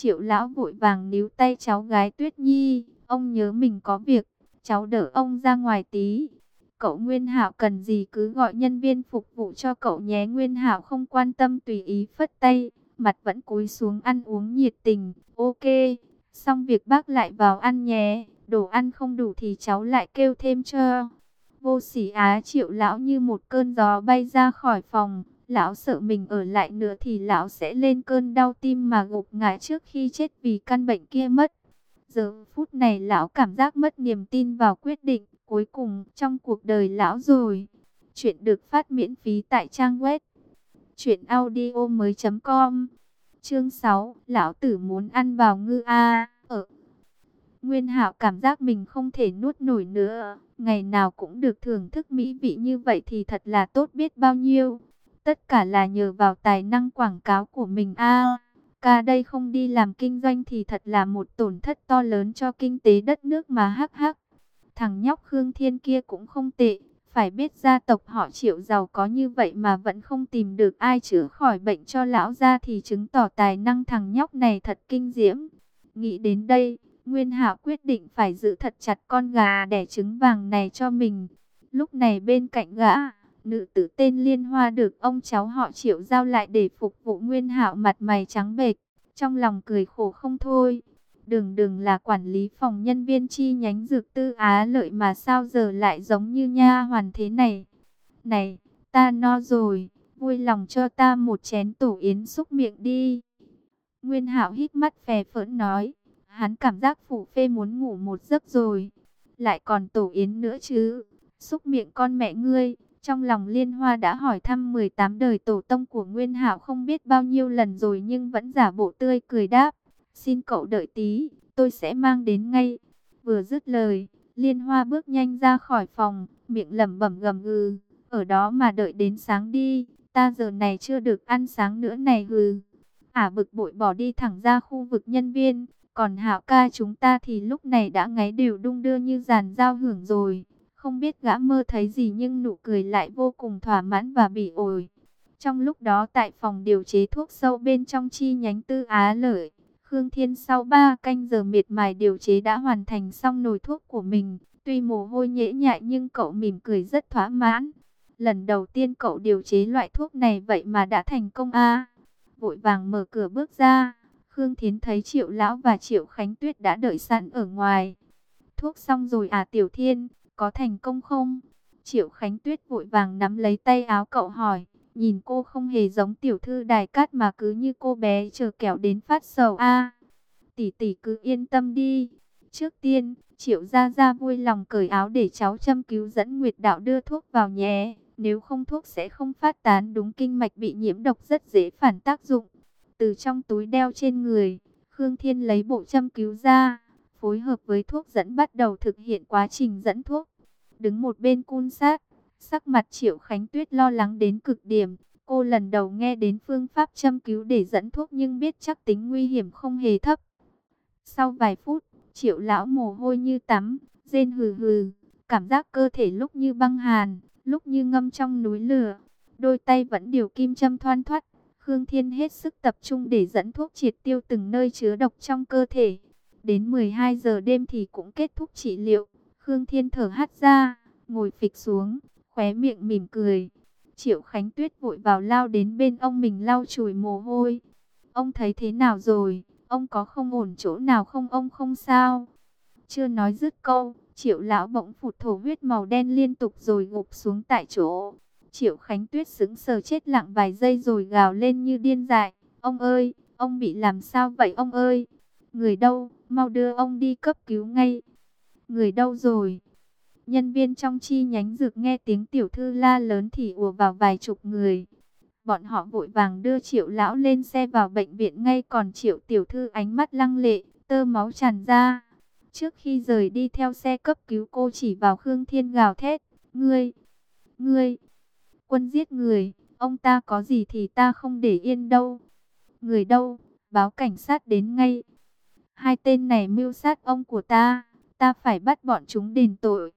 Triệu lão vội vàng níu tay cháu gái Tuyết Nhi, ông nhớ mình có việc, cháu đỡ ông ra ngoài tí. Cậu Nguyên Hạo cần gì cứ gọi nhân viên phục vụ cho cậu nhé. Nguyên Hạo không quan tâm tùy ý phất tay, mặt vẫn cúi xuống ăn uống nhiệt tình. Ok, xong việc bác lại vào ăn nhé. Đồ ăn không đủ thì cháu lại kêu thêm cho. Vô sỉ á triệu lão như một cơn gió bay ra khỏi phòng. Lão sợ mình ở lại nữa thì lão sẽ lên cơn đau tim mà gục ngã trước khi chết vì căn bệnh kia mất. Giờ phút này lão cảm giác mất niềm tin vào quyết định cuối cùng trong cuộc đời lão rồi. Chuyện được phát miễn phí tại trang web truyệnaudiomoi.com. Chương 6, lão tử muốn ăn vào ngư a. ở Nguyên Hạo cảm giác mình không thể nuốt nổi nữa, ngày nào cũng được thưởng thức mỹ vị như vậy thì thật là tốt biết bao nhiêu. Tất cả là nhờ vào tài năng quảng cáo của mình a. ca đây không đi làm kinh doanh thì thật là một tổn thất to lớn cho kinh tế đất nước mà hắc hắc. Thằng nhóc Khương Thiên kia cũng không tệ, phải biết gia tộc họ triệu giàu có như vậy mà vẫn không tìm được ai chữa khỏi bệnh cho lão gia thì chứng tỏ tài năng thằng nhóc này thật kinh diễm. Nghĩ đến đây, Nguyên Hạo quyết định phải giữ thật chặt con gà đẻ trứng vàng này cho mình. Lúc này bên cạnh gã, nữ tử tên Liên Hoa được ông cháu họ Triệu giao lại để phục vụ Nguyên Hạo mặt mày trắng bệch, trong lòng cười khổ không thôi. Đừng đừng là quản lý phòng nhân viên chi nhánh dược tư Á lợi mà sao giờ lại giống như nha hoàn thế này. Này, ta no rồi, vui lòng cho ta một chén tổ yến xúc miệng đi. Nguyên hạo hít mắt phè phỡn nói, hắn cảm giác phủ phê muốn ngủ một giấc rồi. Lại còn tổ yến nữa chứ, xúc miệng con mẹ ngươi. Trong lòng Liên Hoa đã hỏi thăm 18 đời tổ tông của Nguyên Hạo không biết bao nhiêu lần rồi nhưng vẫn giả bộ tươi cười đáp. Xin cậu đợi tí, tôi sẽ mang đến ngay. Vừa dứt lời, Liên Hoa bước nhanh ra khỏi phòng, miệng lẩm bẩm gầm gừ. Ở đó mà đợi đến sáng đi, ta giờ này chưa được ăn sáng nữa này hừ. Ả bực bội bỏ đi thẳng ra khu vực nhân viên, còn hạo ca chúng ta thì lúc này đã ngáy đều đung đưa như dàn giao hưởng rồi. Không biết gã mơ thấy gì nhưng nụ cười lại vô cùng thỏa mãn và bị ổi. Trong lúc đó tại phòng điều chế thuốc sâu bên trong chi nhánh tư Á lợi, Khương Thiên sau 3 canh giờ miệt mài điều chế đã hoàn thành xong nồi thuốc của mình. Tuy mồ hôi nhễ nhại nhưng cậu mỉm cười rất thỏa mãn. Lần đầu tiên cậu điều chế loại thuốc này vậy mà đã thành công a. Vội vàng mở cửa bước ra, Khương Thiến thấy Triệu Lão và Triệu Khánh Tuyết đã đợi sẵn ở ngoài. Thuốc xong rồi à Tiểu Thiên, có thành công không? Triệu Khánh Tuyết vội vàng nắm lấy tay áo cậu hỏi. Nhìn cô không hề giống tiểu thư đài cát mà cứ như cô bé chờ kẹo đến phát sầu a. tỷ tỷ cứ yên tâm đi. Trước tiên, Triệu Gia Gia vui lòng cởi áo để cháu châm cứu dẫn Nguyệt Đạo đưa thuốc vào nhé. Nếu không thuốc sẽ không phát tán đúng kinh mạch bị nhiễm độc rất dễ phản tác dụng. Từ trong túi đeo trên người, Khương Thiên lấy bộ châm cứu ra, phối hợp với thuốc dẫn bắt đầu thực hiện quá trình dẫn thuốc. Đứng một bên cun sát, Sắc mặt Triệu Khánh Tuyết lo lắng đến cực điểm. Cô lần đầu nghe đến phương pháp châm cứu để dẫn thuốc nhưng biết chắc tính nguy hiểm không hề thấp. Sau vài phút, Triệu lão mồ hôi như tắm, rên hừ hừ, cảm giác cơ thể lúc như băng hàn, lúc như ngâm trong núi lửa. Đôi tay vẫn điều kim châm thoăn thoắt. Khương Thiên hết sức tập trung để dẫn thuốc triệt tiêu từng nơi chứa độc trong cơ thể. Đến 12 giờ đêm thì cũng kết thúc trị liệu. Khương Thiên thở hắt ra, ngồi phịch xuống, khóe miệng mỉm cười. Triệu Khánh Tuyết vội vào lao đến bên ông mình lau chùi mồ hôi. Ông thấy thế nào rồi? Ông có không ổn chỗ nào không ông không sao? Chưa nói dứt câu, Triệu lão bỗng phụt thổ huyết màu đen liên tục rồi gục xuống tại chỗ. Triệu Khánh Tuyết sững sờ chết lặng vài giây rồi gào lên như điên dại. Ông ơi, ông bị làm sao vậy ông ơi? Người đâu, mau đưa ông đi cấp cứu ngay. Người đâu rồi? Nhân viên trong chi nhánh dược nghe tiếng tiểu thư la lớn thì ùa vào vài chục người. Bọn họ vội vàng đưa triệu lão lên xe vào bệnh viện ngay còn triệu tiểu thư ánh mắt lăng lệ, tơ máu tràn ra. Trước khi rời đi theo xe cấp cứu cô chỉ vào Khương Thiên gào thét, ngươi, ngươi, quân giết người, ông ta có gì thì ta không để yên đâu. Người đâu, báo cảnh sát đến ngay. Hai tên này mưu sát ông của ta, ta phải bắt bọn chúng đền tội.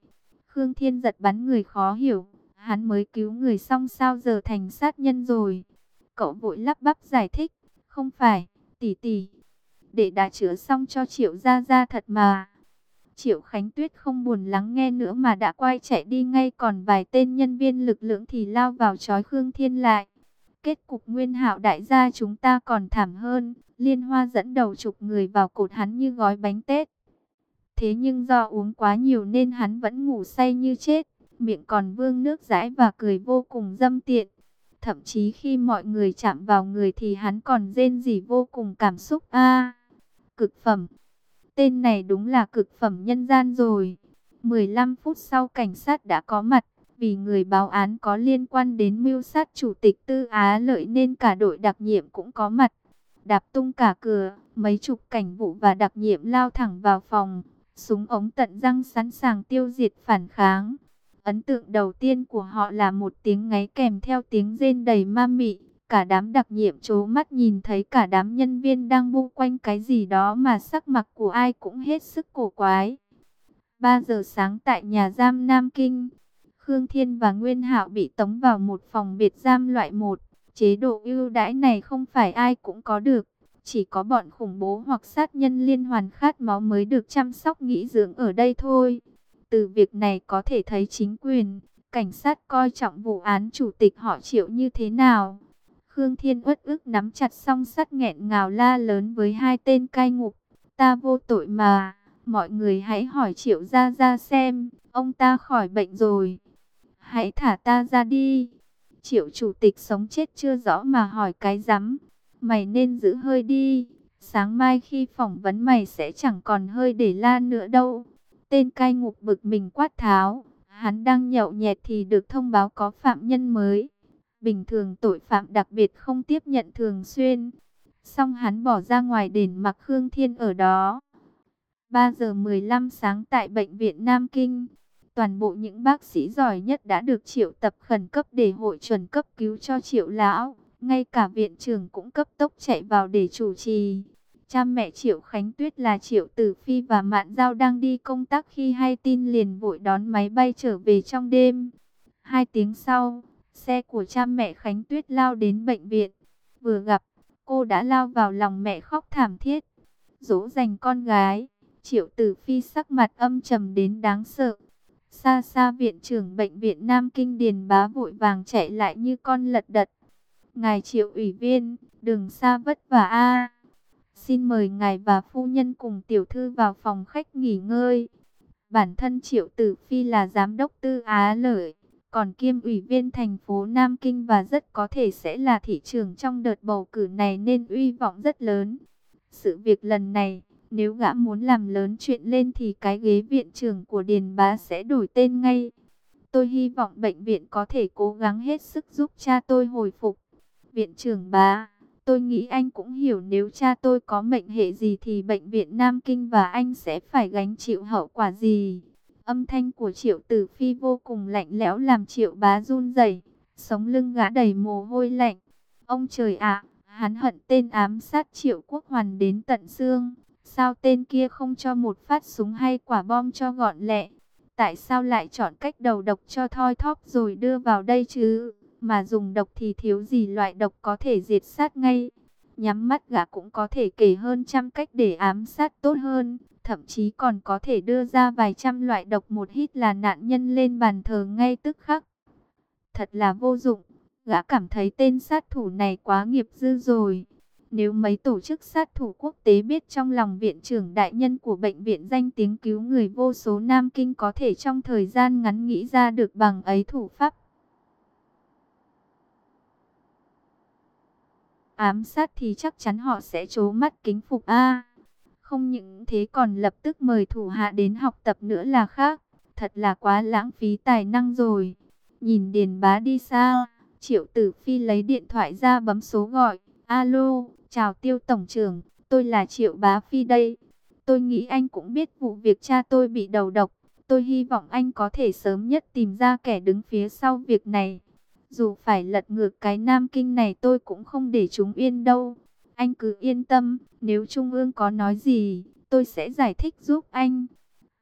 Khương Thiên giật bắn người khó hiểu, hắn mới cứu người xong sao giờ thành sát nhân rồi. Cậu vội lắp bắp giải thích, không phải, tỷ tỷ. để đã chữa xong cho Triệu Gia Gia thật mà. Triệu Khánh Tuyết không buồn lắng nghe nữa mà đã quay chạy đi ngay còn vài tên nhân viên lực lượng thì lao vào trói Khương Thiên lại. Kết cục nguyên hạo đại gia chúng ta còn thảm hơn, liên hoa dẫn đầu chục người vào cột hắn như gói bánh tết. Thế nhưng do uống quá nhiều nên hắn vẫn ngủ say như chết, miệng còn vương nước rãi và cười vô cùng dâm tiện. Thậm chí khi mọi người chạm vào người thì hắn còn rên rỉ vô cùng cảm xúc. a cực phẩm. Tên này đúng là cực phẩm nhân gian rồi. 15 phút sau cảnh sát đã có mặt. Vì người báo án có liên quan đến mưu sát chủ tịch Tư Á Lợi nên cả đội đặc nhiệm cũng có mặt. Đạp tung cả cửa, mấy chục cảnh vụ và đặc nhiệm lao thẳng vào phòng. Súng ống tận răng sẵn sàng tiêu diệt phản kháng. Ấn tượng đầu tiên của họ là một tiếng ngáy kèm theo tiếng rên đầy ma mị. Cả đám đặc nhiệm chố mắt nhìn thấy cả đám nhân viên đang bu quanh cái gì đó mà sắc mặt của ai cũng hết sức cổ quái. 3 giờ sáng tại nhà giam Nam Kinh, Khương Thiên và Nguyên Hạo bị tống vào một phòng biệt giam loại 1. Chế độ ưu đãi này không phải ai cũng có được. Chỉ có bọn khủng bố hoặc sát nhân liên hoàn khát máu mới được chăm sóc nghỉ dưỡng ở đây thôi. Từ việc này có thể thấy chính quyền, cảnh sát coi trọng vụ án chủ tịch họ triệu như thế nào. Khương Thiên uất ức nắm chặt song sắt nghẹn ngào la lớn với hai tên cai ngục. Ta vô tội mà, mọi người hãy hỏi triệu ra ra xem, ông ta khỏi bệnh rồi. Hãy thả ta ra đi. Triệu chủ tịch sống chết chưa rõ mà hỏi cái rắm. Mày nên giữ hơi đi. Sáng mai khi phỏng vấn mày sẽ chẳng còn hơi để la nữa đâu. Tên cai ngục bực mình quát tháo. Hắn đang nhậu nhẹt thì được thông báo có phạm nhân mới. Bình thường tội phạm đặc biệt không tiếp nhận thường xuyên. Xong hắn bỏ ra ngoài đền mặc Khương Thiên ở đó. 3 giờ 15 sáng tại bệnh viện Nam Kinh. Toàn bộ những bác sĩ giỏi nhất đã được triệu tập khẩn cấp để hội chuẩn cấp cứu cho triệu lão. Ngay cả viện trưởng cũng cấp tốc chạy vào để chủ trì. Cha mẹ Triệu Khánh Tuyết là Triệu Tử Phi và Mạn Giao đang đi công tác khi hay tin liền vội đón máy bay trở về trong đêm. Hai tiếng sau, xe của cha mẹ Khánh Tuyết lao đến bệnh viện. Vừa gặp, cô đã lao vào lòng mẹ khóc thảm thiết. Dỗ dành con gái, Triệu Tử Phi sắc mặt âm trầm đến đáng sợ. Xa xa viện trưởng bệnh viện Nam Kinh Điền bá vội vàng chạy lại như con lật đật. Ngài triệu ủy viên, đừng xa vất vả a. Xin mời ngài và phu nhân cùng tiểu thư vào phòng khách nghỉ ngơi. Bản thân triệu tử phi là giám đốc tư Á Lợi, còn kiêm ủy viên thành phố Nam Kinh và rất có thể sẽ là thị trường trong đợt bầu cử này nên uy vọng rất lớn. Sự việc lần này nếu gã muốn làm lớn chuyện lên thì cái ghế viện trưởng của Điền Bá sẽ đổi tên ngay. Tôi hy vọng bệnh viện có thể cố gắng hết sức giúp cha tôi hồi phục. Viện trưởng bá, tôi nghĩ anh cũng hiểu nếu cha tôi có mệnh hệ gì thì bệnh viện Nam Kinh và anh sẽ phải gánh chịu hậu quả gì. Âm thanh của triệu tử phi vô cùng lạnh lẽo làm triệu bá run rẩy, sống lưng gã đầy mồ hôi lạnh. Ông trời ạ, hắn hận tên ám sát triệu quốc hoàn đến tận xương. Sao tên kia không cho một phát súng hay quả bom cho gọn lẹ? Tại sao lại chọn cách đầu độc cho thoi thóp rồi đưa vào đây chứ? Mà dùng độc thì thiếu gì loại độc có thể diệt sát ngay. Nhắm mắt gã cũng có thể kể hơn trăm cách để ám sát tốt hơn. Thậm chí còn có thể đưa ra vài trăm loại độc một hít là nạn nhân lên bàn thờ ngay tức khắc. Thật là vô dụng. Gã cảm thấy tên sát thủ này quá nghiệp dư rồi. Nếu mấy tổ chức sát thủ quốc tế biết trong lòng viện trưởng đại nhân của bệnh viện danh tiếng cứu người vô số Nam Kinh có thể trong thời gian ngắn nghĩ ra được bằng ấy thủ pháp. Ám sát thì chắc chắn họ sẽ trố mắt kính phục A. không những thế còn lập tức mời thủ hạ đến học tập nữa là khác. Thật là quá lãng phí tài năng rồi. Nhìn Điền Bá đi xa, Triệu Tử Phi lấy điện thoại ra bấm số gọi. Alo, Chào tiêu tổng trưởng, tôi là Triệu Bá Phi đây. Tôi nghĩ anh cũng biết vụ việc cha tôi bị đầu độc. Tôi hy vọng anh có thể sớm nhất tìm ra kẻ đứng phía sau việc này. Dù phải lật ngược cái Nam Kinh này tôi cũng không để chúng yên đâu. Anh cứ yên tâm, nếu Trung ương có nói gì, tôi sẽ giải thích giúp anh.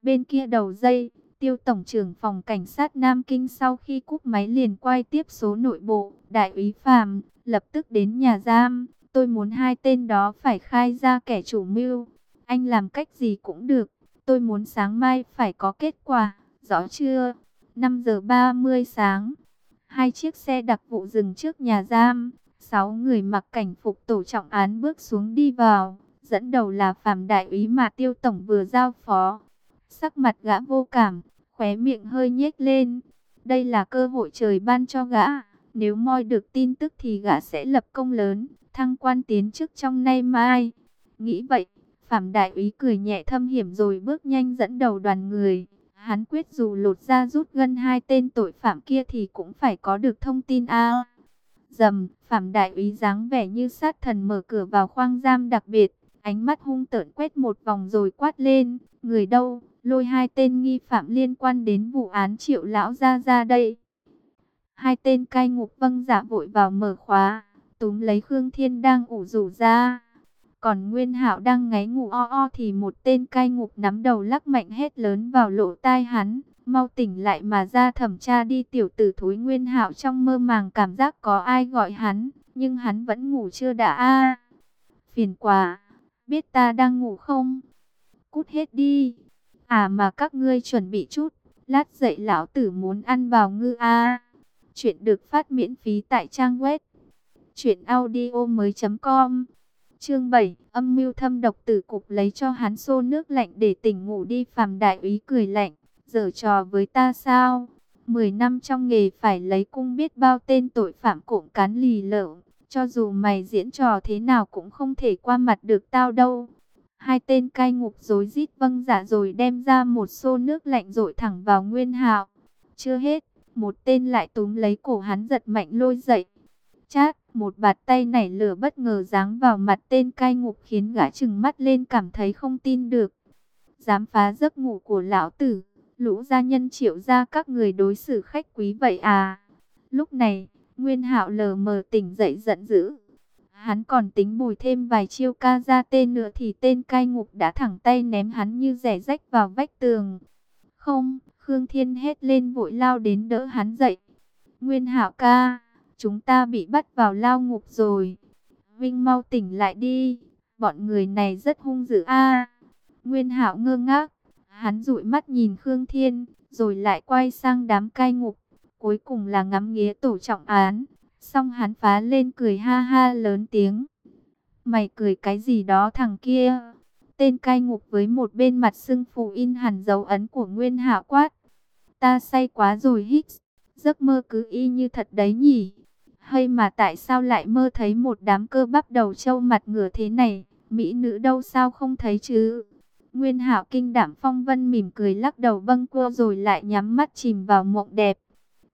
Bên kia đầu dây, tiêu tổng trưởng phòng cảnh sát Nam Kinh sau khi cúp máy liền quay tiếp số nội bộ, đại úy Phạm, lập tức đến nhà giam, Tôi muốn hai tên đó phải khai ra kẻ chủ mưu. Anh làm cách gì cũng được. Tôi muốn sáng mai phải có kết quả. Rõ chưa? 5 giờ 30 sáng. Hai chiếc xe đặc vụ dừng trước nhà giam. Sáu người mặc cảnh phục tổ trọng án bước xuống đi vào. Dẫn đầu là Phạm Đại úy mà Tiêu Tổng vừa giao phó. Sắc mặt gã vô cảm, khóe miệng hơi nhếch lên. Đây là cơ hội trời ban cho gã. Nếu moi được tin tức thì gã sẽ lập công lớn, thăng quan tiến chức trong nay mai. Nghĩ vậy, Phạm Đại úy cười nhẹ thâm hiểm rồi bước nhanh dẫn đầu đoàn người. Hắn quyết dù lột ra rút gân hai tên tội phạm kia thì cũng phải có được thông tin a. Dầm, Phạm Đại úy dáng vẻ như sát thần mở cửa vào khoang giam đặc biệt, ánh mắt hung tợn quét một vòng rồi quát lên, người đâu, lôi hai tên nghi phạm liên quan đến vụ án triệu lão ra ra đây. Hai tên cai ngục vâng giả vội vào mở khóa, túm lấy Khương Thiên đang ủ rủ ra. Còn Nguyên Hạo đang ngáy ngủ o o thì một tên cai ngục nắm đầu lắc mạnh hết lớn vào lỗ tai hắn. Mau tỉnh lại mà ra thẩm tra đi tiểu tử thối Nguyên Hạo trong mơ màng cảm giác có ai gọi hắn, nhưng hắn vẫn ngủ chưa đã a. phiền quá, biết ta đang ngủ không? Cút hết đi. À mà các ngươi chuẩn bị chút, lát dậy lão tử muốn ăn vào ngư a. Chuyện được phát miễn phí tại trang web truyệnaudiomoi.com. Chương 7, âm mưu thâm độc tử cục lấy cho hắn xô nước lạnh để tỉnh ngủ đi, Phàm đại úy cười lạnh, giở trò với ta sao? 10 năm trong nghề phải lấy cung biết bao tên tội phạm cộm cán lì lợm, cho dù mày diễn trò thế nào cũng không thể qua mặt được tao đâu. Hai tên cai ngục rối rít vâng giả rồi đem ra một xô nước lạnh rội thẳng vào Nguyên Hạo. Chưa hết, một tên lại túm lấy cổ hắn giật mạnh lôi dậy. Chát, một bạt tay nảy lửa bất ngờ giáng vào mặt tên cai ngục khiến gã trừng mắt lên cảm thấy không tin được. Dám phá giấc ngủ của lão tử, lũ gia nhân triệu ra các người đối xử khách quý vậy à. Lúc này, Nguyên hạo lờ mờ tỉnh dậy giận dữ. Hắn còn tính bùi thêm vài chiêu ca ra tên nữa thì tên cai ngục đã thẳng tay ném hắn như rẻ rách vào vách tường. Không, Khương Thiên hét lên vội lao đến đỡ hắn dậy. Nguyên hạo ca, chúng ta bị bắt vào lao ngục rồi. Vinh mau tỉnh lại đi, bọn người này rất hung dữ a. Nguyên hạo ngơ ngác, hắn dụi mắt nhìn Khương Thiên, rồi lại quay sang đám cai ngục. Cuối cùng là ngắm nghía tổ trọng án, Xong hắn phá lên cười ha ha lớn tiếng. Mày cười cái gì đó thằng kia? Tên cai ngục với một bên mặt sưng phù in hẳn dấu ấn của Nguyên hạo quát. Ta say quá rồi hít. Giấc mơ cứ y như thật đấy nhỉ. Hay mà tại sao lại mơ thấy một đám cơ bắp đầu trâu mặt ngửa thế này? Mỹ nữ đâu sao không thấy chứ? Nguyên Hạo kinh đảm phong vân mỉm cười lắc đầu bâng quơ rồi lại nhắm mắt chìm vào mộng đẹp.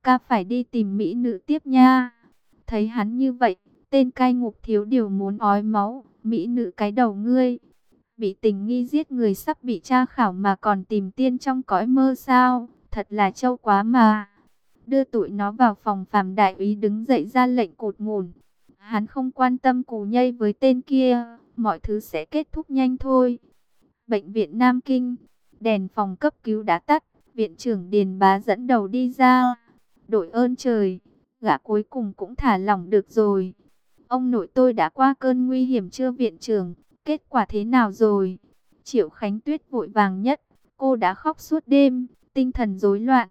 Ca phải đi tìm mỹ nữ tiếp nha. Thấy hắn như vậy, tên cai ngục thiếu điều muốn ói máu, mỹ nữ cái đầu ngươi. Bị tình nghi giết người sắp bị tra khảo mà còn tìm tiên trong cõi mơ sao, thật là trâu quá mà. Đưa tụi nó vào phòng phàm đại úy đứng dậy ra lệnh cột ngủn. Hắn không quan tâm cù nhây với tên kia, mọi thứ sẽ kết thúc nhanh thôi. Bệnh viện Nam Kinh, đèn phòng cấp cứu đã tắt, viện trưởng Điền Bá dẫn đầu đi ra. Đội ơn trời, gã cuối cùng cũng thả lỏng được rồi. Ông nội tôi đã qua cơn nguy hiểm chưa viện trưởng, kết quả thế nào rồi? Triệu Khánh Tuyết vội vàng nhất, cô đã khóc suốt đêm, tinh thần rối loạn.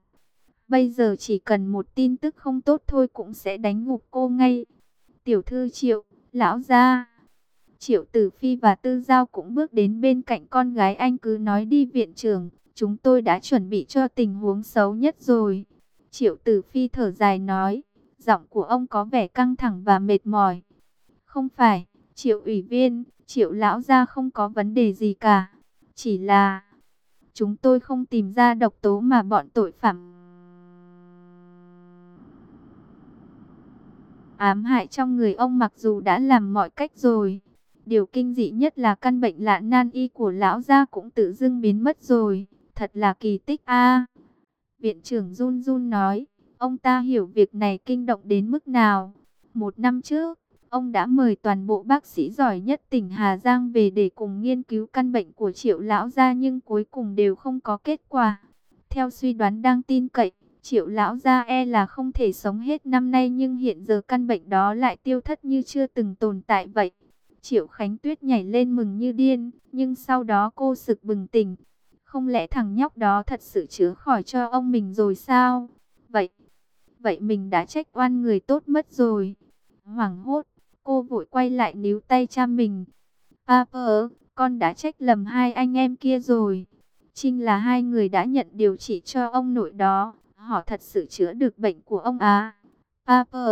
Bây giờ chỉ cần một tin tức không tốt thôi cũng sẽ đánh ngục cô ngay. Tiểu thư Triệu, lão gia. Triệu Tử Phi và Tư Giao cũng bước đến bên cạnh con gái anh cứ nói đi viện trưởng, chúng tôi đã chuẩn bị cho tình huống xấu nhất rồi. Triệu Tử Phi thở dài nói. Giọng của ông có vẻ căng thẳng và mệt mỏi. Không phải, triệu ủy viên, triệu lão gia không có vấn đề gì cả. Chỉ là chúng tôi không tìm ra độc tố mà bọn tội phạm ám hại trong người ông mặc dù đã làm mọi cách rồi. Điều kinh dị nhất là căn bệnh lạ nan y của lão gia cũng tự dưng biến mất rồi. Thật là kỳ tích a. viện trưởng run run nói. Ông ta hiểu việc này kinh động đến mức nào. Một năm trước, ông đã mời toàn bộ bác sĩ giỏi nhất tỉnh Hà Giang về để cùng nghiên cứu căn bệnh của triệu lão gia nhưng cuối cùng đều không có kết quả. Theo suy đoán đang tin cậy, Triệu lão gia e là không thể sống hết năm nay nhưng hiện giờ căn bệnh đó lại tiêu thất như chưa từng tồn tại vậy. Triệu Khánh Tuyết nhảy lên mừng như điên, nhưng sau đó cô sực bừng tỉnh. Không lẽ thằng nhóc đó thật sự chữa khỏi cho ông mình rồi sao? Vậy, vậy mình đã trách oan người tốt mất rồi. Hoảng hốt, cô vội quay lại níu tay cha mình. Papa, con đã trách lầm hai anh em kia rồi. Trinh là hai người đã nhận điều trị cho ông nội đó. Họ thật sự chữa được bệnh của ông à. Papa,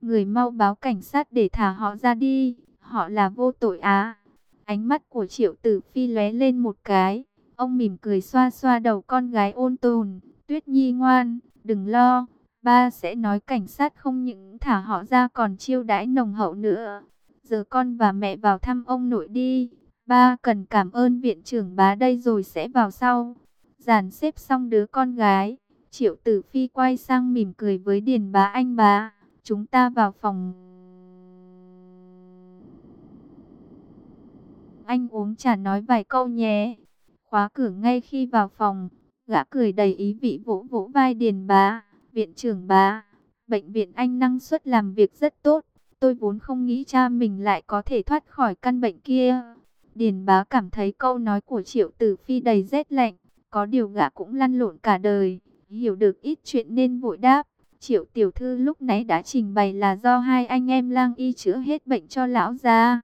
người mau báo cảnh sát để thả họ ra đi. Họ là vô tội á. Ánh mắt của triệu tử phi lóe lên một cái. Ông mỉm cười xoa xoa đầu con gái ôn tồn. Tuyết nhi ngoan, đừng lo. Ba sẽ nói cảnh sát không những thả họ ra còn chiêu đãi nồng hậu nữa. Giờ con và mẹ vào thăm ông nội đi. Ba cần cảm ơn viện trưởng bá đây rồi sẽ vào sau. Giàn xếp xong đứa con gái. Triệu tử phi quay sang mỉm cười với điền bá anh bá. Chúng ta vào phòng. Anh uống trà nói vài câu nhé. Khóa cửa ngay khi vào phòng. Gã cười đầy ý vị vỗ vỗ vai điền bá. Viện trưởng bá. Bệnh viện anh năng suất làm việc rất tốt. Tôi vốn không nghĩ cha mình lại có thể thoát khỏi căn bệnh kia. Điền bá cảm thấy câu nói của triệu tử phi đầy rét lạnh. Có điều gã cũng lăn lộn cả đời. Hiểu được ít chuyện nên vội đáp. Triệu tiểu thư lúc nãy đã trình bày là do hai anh em lang y chữa hết bệnh cho lão gia.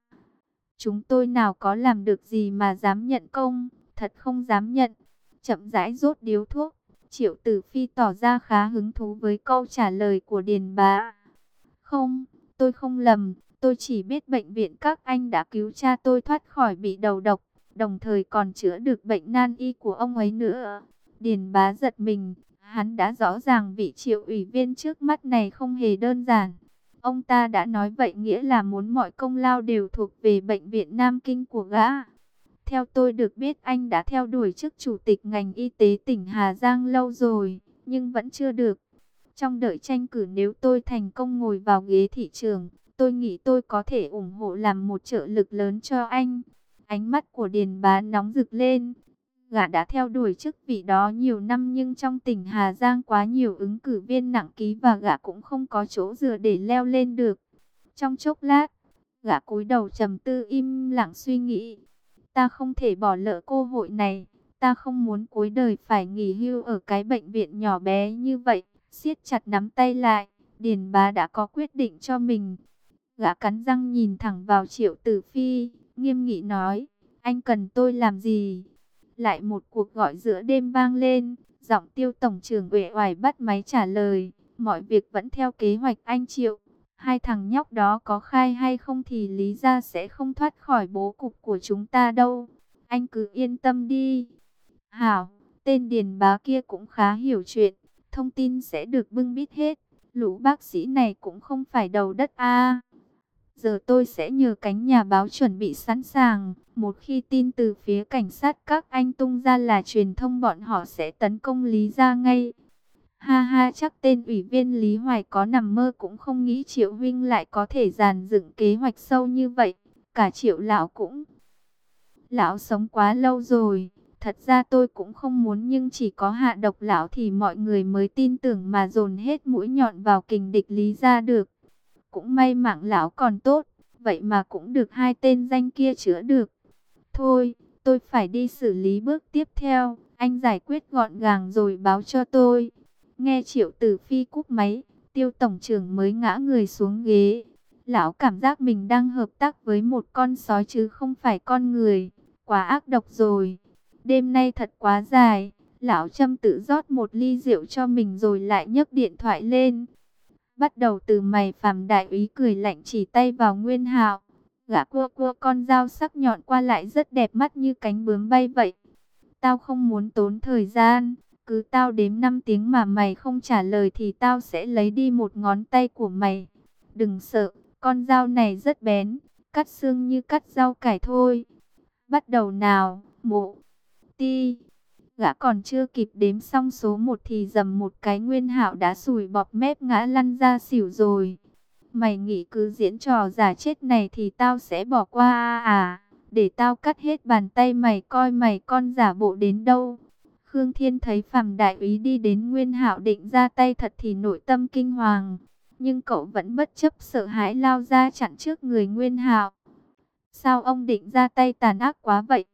Chúng tôi nào có làm được gì mà dám nhận công, thật không dám nhận. Chậm rãi rốt điếu thuốc, triệu tử phi tỏ ra khá hứng thú với câu trả lời của Điền bá. Không, tôi không lầm, tôi chỉ biết bệnh viện các anh đã cứu cha tôi thoát khỏi bị đầu độc, đồng thời còn chữa được bệnh nan y của ông ấy nữa. Điền bá giật mình, hắn đã rõ ràng vị triệu ủy viên trước mắt này không hề đơn giản. Ông ta đã nói vậy nghĩa là muốn mọi công lao đều thuộc về bệnh viện Nam Kinh của gã. Theo tôi được biết anh đã theo đuổi chức chủ tịch ngành y tế tỉnh Hà Giang lâu rồi, nhưng vẫn chưa được. Trong đợi tranh cử nếu tôi thành công ngồi vào ghế thị trường, tôi nghĩ tôi có thể ủng hộ làm một trợ lực lớn cho anh. Ánh mắt của Điền Bá nóng rực lên. Gã đã theo đuổi chức vị đó nhiều năm nhưng trong tỉnh Hà Giang quá nhiều ứng cử viên nặng ký và gã cũng không có chỗ dựa để leo lên được. Trong chốc lát, gã cúi đầu trầm tư im lặng suy nghĩ. Ta không thể bỏ lỡ cơ hội này. Ta không muốn cuối đời phải nghỉ hưu ở cái bệnh viện nhỏ bé như vậy. siết chặt nắm tay lại, Điền bá đã có quyết định cho mình. Gã cắn răng nhìn thẳng vào triệu tử phi, nghiêm nghị nói, anh cần tôi làm gì? Lại một cuộc gọi giữa đêm vang lên, giọng tiêu tổng trưởng uể oải bắt máy trả lời, mọi việc vẫn theo kế hoạch anh Triệu. Hai thằng nhóc đó có khai hay không thì lý ra sẽ không thoát khỏi bố cục của chúng ta đâu. Anh cứ yên tâm đi. Hảo, tên điền bá kia cũng khá hiểu chuyện, thông tin sẽ được bưng bít hết. Lũ bác sĩ này cũng không phải đầu đất a. Giờ tôi sẽ nhờ cánh nhà báo chuẩn bị sẵn sàng. Một khi tin từ phía cảnh sát các anh tung ra là truyền thông, bọn họ sẽ tấn công Lý ra ngay. Ha ha, chắc tên ủy viên Lý Hoài có nằm mơ cũng không nghĩ Triệu huynh lại có thể dàn dựng kế hoạch sâu như vậy. Cả Triệu Lão cũng... Lão sống quá lâu rồi. Thật ra tôi cũng không muốn, nhưng chỉ có hạ độc lão thì mọi người mới tin tưởng mà dồn hết mũi nhọn vào kình địch Lý ra được. Cũng may mạng lão còn tốt, vậy mà cũng được hai tên danh kia chữa được. Thôi, tôi phải đi xử lý bước tiếp theo, anh giải quyết gọn gàng rồi báo cho tôi. Nghe triệu tử phi cúp máy, tiêu tổng trưởng mới ngã người xuống ghế. Lão cảm giác mình đang hợp tác với một con sói chứ không phải con người. Quá ác độc rồi. Đêm nay thật quá dài. Lão châm tự rót một ly rượu cho mình rồi lại nhấc điện thoại lên. Bắt đầu từ mày phàm đại úy cười lạnh chỉ tay vào Nguyên Hạo. Gã cua cua con dao sắc nhọn qua lại rất đẹp mắt như cánh bướm bay vậy. Tao không muốn tốn thời gian. Cứ tao đếm 5 tiếng mà mày không trả lời thì tao sẽ lấy đi một ngón tay của mày. Đừng sợ, con dao này rất bén. Cắt xương như cắt rau cải thôi. Bắt đầu nào, mộ. Ti. Gã còn chưa kịp đếm xong số một thì dầm một cái nguyên hạo đã sùi bọt mép ngã lăn ra xỉu rồi. Mày nghĩ cứ diễn trò giả chết này thì tao sẽ bỏ qua à à, để tao cắt hết bàn tay mày coi mày con giả bộ đến đâu. Khương Thiên thấy Phạm Đại úy đi đến Nguyên Hạo định ra tay thật thì nội tâm kinh hoàng, nhưng cậu vẫn bất chấp sợ hãi lao ra chặn trước người Nguyên Hạo. Sao ông định ra tay tàn ác quá vậy?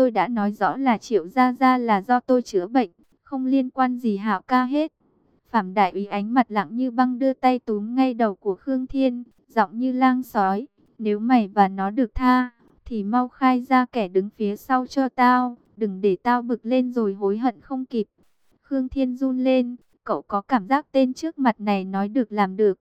Tôi đã nói rõ là Triệu Gia Gia là do tôi chữa bệnh, không liên quan gì Hạo ca hết. Phạm Đại úy ánh mặt lặng như băng đưa tay túm ngay đầu của Khương Thiên, giọng như lang sói, nếu mày và nó được tha, thì mau khai ra kẻ đứng phía sau cho tao, đừng để tao bực lên rồi hối hận không kịp. Khương Thiên run lên, cậu có cảm giác tên trước mặt này nói được làm được.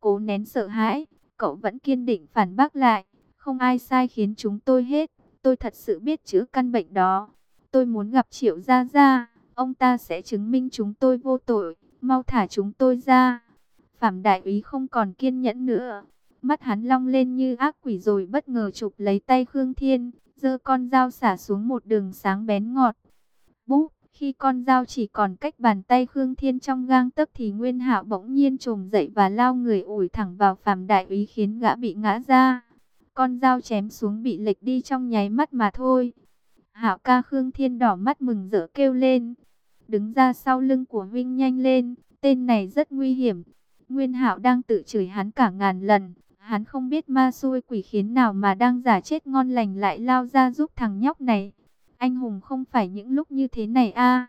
Cố nén sợ hãi, cậu vẫn kiên định phản bác lại, không ai sai khiến chúng tôi hết, tôi thật sự biết chữa căn bệnh đó. Tôi muốn gặp Triệu Gia Gia, ông ta sẽ chứng minh chúng tôi vô tội, mau thả chúng tôi ra. Phạm Đại úy không còn kiên nhẫn nữa, mắt hắn long lên như ác quỷ rồi bất ngờ chụp lấy tay Khương Thiên, giơ con dao xả xuống một đường sáng bén ngọt. Búp, khi con dao chỉ còn cách bàn tay Khương Thiên trong gang tấc thì Nguyên Hạo bỗng nhiên trồm dậy và lao người ủi thẳng vào Phạm Đại úy khiến gã bị ngã ra. Con dao chém xuống bị lệch đi trong nháy mắt mà thôi. Hạo ca Khương Thiên đỏ mắt mừng rỡ kêu lên. Đứng ra sau lưng của huynh nhanh lên, tên này rất nguy hiểm. Nguyên Hạo đang tự chửi hắn cả ngàn lần, Hắn không biết ma xui quỷ khiến nào mà đang giả chết ngon lành lại lao ra giúp thằng nhóc này. Anh hùng không phải những lúc như thế này a.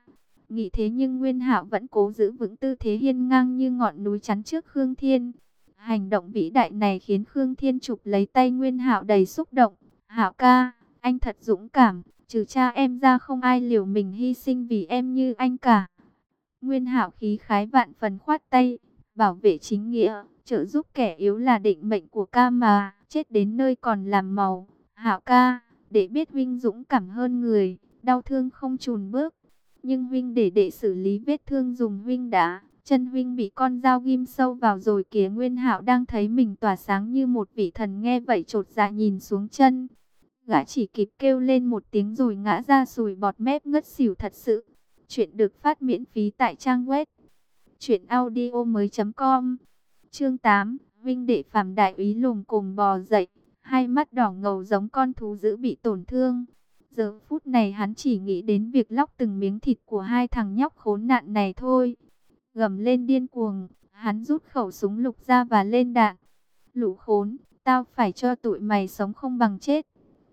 Nghĩ thế nhưng Nguyên Hạo vẫn cố giữ vững tư thế hiên ngang như ngọn núi chắn trước Khương Thiên. Hành động vĩ đại này khiến Khương Thiên chụp lấy tay Nguyên Hạo đầy xúc động. Hạo ca, anh thật dũng cảm, trừ cha em ra không ai liều mình hy sinh vì em như anh cả. Nguyên Hạo khí khái vạn phần khoát tay, bảo vệ chính nghĩa trợ giúp kẻ yếu là định mệnh của ca mà, chết đến nơi còn làm màu. hạo ca, để biết huynh dũng cảm hơn người, đau thương không chùn bước. Nhưng huynh để để xử lý vết thương dùng huynh đã, chân Vinh bị con dao ghim sâu vào rồi kìa Nguyên Hạo đang thấy mình tỏa sáng như một vị thần nghe vậy trột dạ nhìn xuống chân. Gã chỉ kịp kêu lên một tiếng rồi ngã ra sùi bọt mép ngất xỉu thật sự. Chuyện được phát miễn phí tại trang web chuyện audio mới.com Chương 8, Vinh đệ phàm đại úy lùng cùng bò dậy, hai mắt đỏ ngầu giống con thú dữ bị tổn thương. Giờ phút này hắn chỉ nghĩ đến việc lóc từng miếng thịt của hai thằng nhóc khốn nạn này thôi. Gầm lên điên cuồng, hắn rút khẩu súng lục ra và lên đạn. Lũ khốn, tao phải cho tụi mày sống không bằng chết.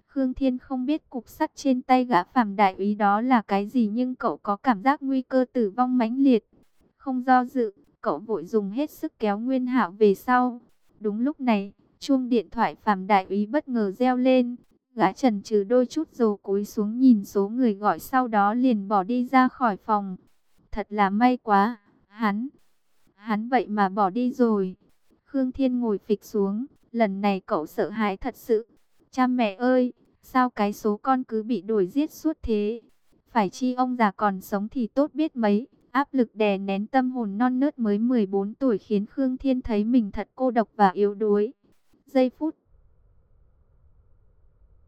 Khương Thiên không biết cục sắt trên tay gã phàm đại úy đó là cái gì nhưng cậu có cảm giác nguy cơ tử vong mãnh liệt. Không do dự, cậu vội dùng hết sức kéo Nguyên Hạo về sau. Đúng lúc này, chuông điện thoại Phạm Đại úy bất ngờ reo lên. Gã trần trừ đôi chút rồi cúi xuống nhìn số người gọi sau đó liền bỏ đi ra khỏi phòng. Thật là may quá, hắn, hắn vậy mà bỏ đi rồi. Khương Thiên ngồi phịch xuống, lần này cậu sợ hãi thật sự. Cha mẹ ơi, sao cái số con cứ bị đuổi giết suốt thế? Phải chi ông già còn sống thì tốt biết mấy. Áp lực đè nén tâm hồn non nớt mới 14 tuổi khiến Khương Thiên thấy mình thật cô độc và yếu đuối. Giây phút.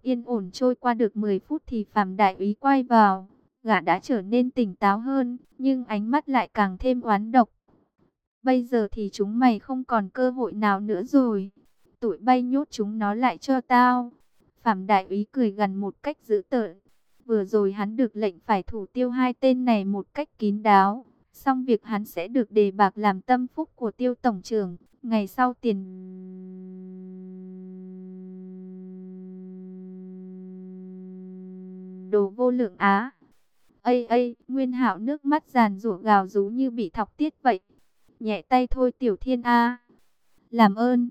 Yên ổn trôi qua được 10 phút thì Phạm Đại úy quay vào. Gã đã trở nên tỉnh táo hơn, nhưng ánh mắt lại càng thêm oán độc. Bây giờ thì chúng mày không còn cơ hội nào nữa rồi. Tụi bay nhốt chúng nó lại cho tao. Phạm Đại úy cười gần một cách dữ tợn. Vừa rồi hắn được lệnh phải thủ tiêu hai tên này một cách kín đáo. Xong việc hắn sẽ được đề bạc làm tâm phúc của tiêu tổng trưởng. Ngày sau tiền... Đồ vô lượng Á. Ây ây, Nguyên hạo nước mắt giàn rủa gào rú như bị thọc tiết vậy. Nhẹ tay thôi tiểu thiên A. Làm ơn.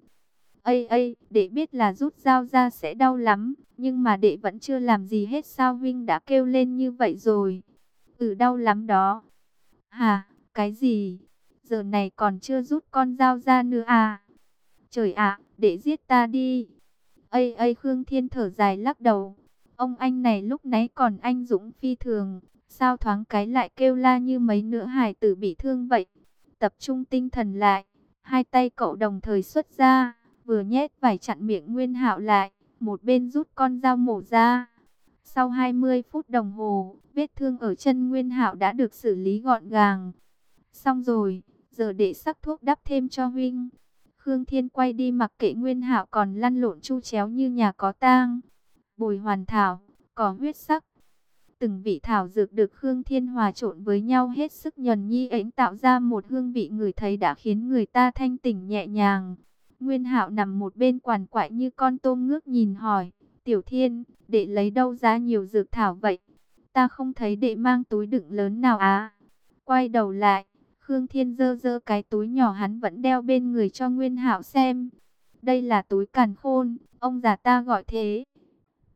Ây ây, để biết là rút dao ra sẽ đau lắm. Nhưng mà đệ vẫn chưa làm gì hết sao Vinh đã kêu lên như vậy rồi. Ừ đau lắm đó. Hà, cái gì? Giờ này còn chưa rút con dao ra nữa à? Trời ạ, để giết ta đi. Ây ây Khương Thiên thở dài lắc đầu. Ông anh này lúc nãy còn anh dũng phi thường. Sao thoáng cái lại kêu la như mấy nữ hài tử bị thương vậy? Tập trung tinh thần lại. Hai tay cậu đồng thời xuất ra. Vừa nhét vải chặn miệng Nguyên hạo lại một bên rút con dao mổ ra. Sau 20 phút đồng hồ, vết thương ở chân Nguyên Hạo đã được xử lý gọn gàng. Xong rồi, giờ để sắc thuốc đắp thêm cho huynh. Khương Thiên quay đi mặc kệ Nguyên Hạo còn lăn lộn chu chéo như nhà có tang. Bồi hoàn thảo, có huyết sắc. Từng vị thảo dược được Khương Thiên hòa trộn với nhau hết sức nhuần nhi ấy tạo ra một hương vị người thấy đã khiến người ta thanh tỉnh nhẹ nhàng. Nguyên Hạo nằm một bên quản quại như con tôm ngước nhìn hỏi, Tiểu Thiên, đệ lấy đâu ra nhiều dược thảo vậy? Ta không thấy đệ mang túi đựng lớn nào á. Quay đầu lại, Khương Thiên dơ dơ cái túi nhỏ hắn vẫn đeo bên người cho Nguyên Hạo xem. Đây là túi càn khôn, ông già ta gọi thế.